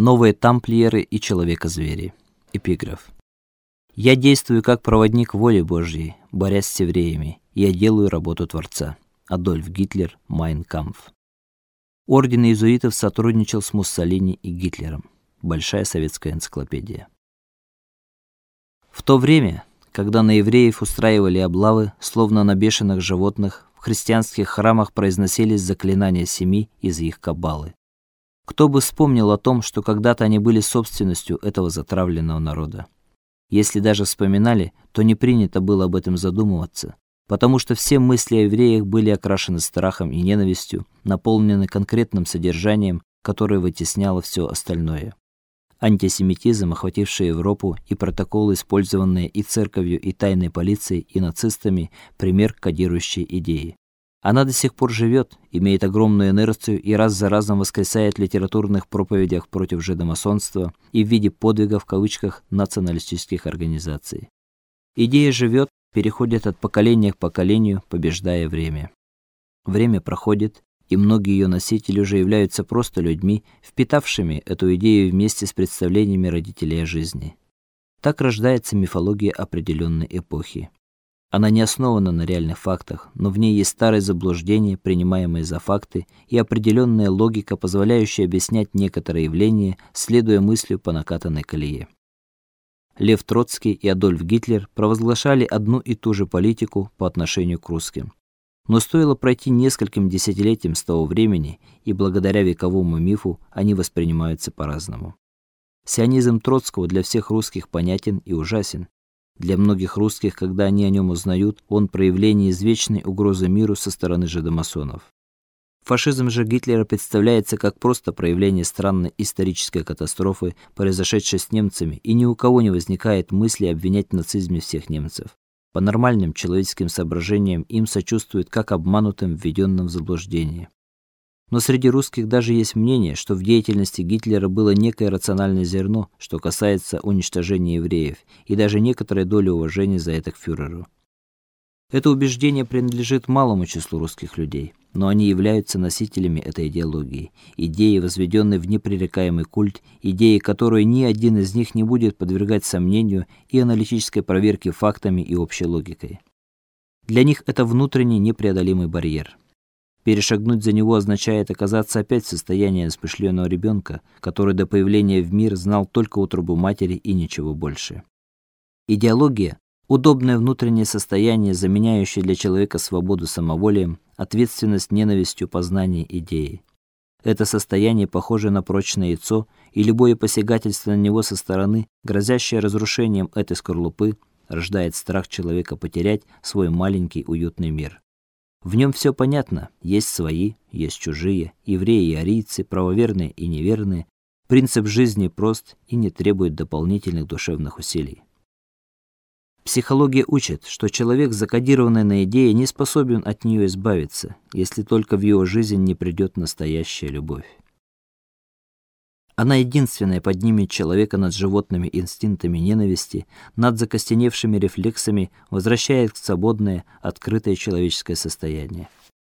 Новые тамплиеры и человека-звери. Эпиграф. Я действую как проводник воли Божьей, борясь с евреями. Я делаю работу Творца. Адольф Гитлер, Майн Кампф. Орден иезуитов сотрудничал с Муссолини и Гитлером. Большая советская энциклопедия. В то время, когда на евреев устраивали облавы, словно на бешеных животных, в христианских храмах произносились заклинания семи из их каббалы. Кто бы вспомнил о том, что когда-то они были собственностью этого затравленного народа. Если даже вспоминали, то не принято было об этом задумываться, потому что все мысли о евреях были окрашены страхом и ненавистью, наполнены конкретным содержанием, которое вытесняло все остальное. Антисемитизм, охвативший Европу, и протоколы, использованные и церковью, и тайной полицией, и нацистами, пример кодирующей идеи. Она до сих пор живет, имеет огромную инерцию и раз за разом воскресает в литературных проповедях против жидомасонства и в виде подвигов в кавычках националистических организаций. Идея живет, переходит от поколения к поколению, побеждая время. Время проходит, и многие ее носители уже являются просто людьми, впитавшими эту идею вместе с представлениями родителей о жизни. Так рождается мифология определенной эпохи. Она не основана на реальных фактах, но в ней есть старые заблуждения, принимаемые за факты, и определенная логика, позволяющая объяснять некоторые явления, следуя мыслью по накатанной колее. Лев Троцкий и Адольф Гитлер провозглашали одну и ту же политику по отношению к русским. Но стоило пройти нескольким десятилетиям с того времени, и благодаря вековому мифу они воспринимаются по-разному. Сионизм Троцкого для всех русских понятен и ужасен, для многих русских, когда они о нем узнают, он проявление извечной угрозы миру со стороны жидомасонов. Фашизм же Гитлера представляется как просто проявление странной исторической катастрофы, произошедшей с немцами, и ни у кого не возникает мысли обвинять в нацизме всех немцев. По нормальным человеческим соображениям им сочувствуют как обманутым, введенным в заблуждение. Но среди русских даже есть мнение, что в деятельности Гитлера было некое рациональное зерно, что касается уничтожения евреев, и даже некоторая доля уважения за это к фюреру. Это убеждение принадлежит малому числу русских людей, но они являются носителями этой идеологии, идеи, возведенной в непререкаемый культ, идеи, которую ни один из них не будет подвергать сомнению и аналитической проверке фактами и общей логикой. Для них это внутренний непреодолимый барьер. Перешагнуть за него означает оказаться опять в состоянии неспышленного ребенка, который до появления в мир знал только утробу матери и ничего больше. Идеология удобное внутреннее состояние, заменяющее для человека свободу самоволием, ответственность ненавистью познания идеи. Это состояние похоже на прочное яйцо, и любое посягательство на него со стороны, грозящее разрушением этой скорлупы, рождает страх человека потерять свой маленький уютный мир. В нем все понятно: есть свои, есть чужие, евреи и арийцы, правоверные и неверные. Принцип жизни прост и не требует дополнительных душевных усилий. Психология учит, что человек, закодированный на идее, не способен от нее избавиться, если только в его жизнь не придет настоящая любовь. Она единственная поднимет человека над животными инстинктами ненависти, над закостеневшими рефлексами, возвращает к свободное, открытое человеческое состояние.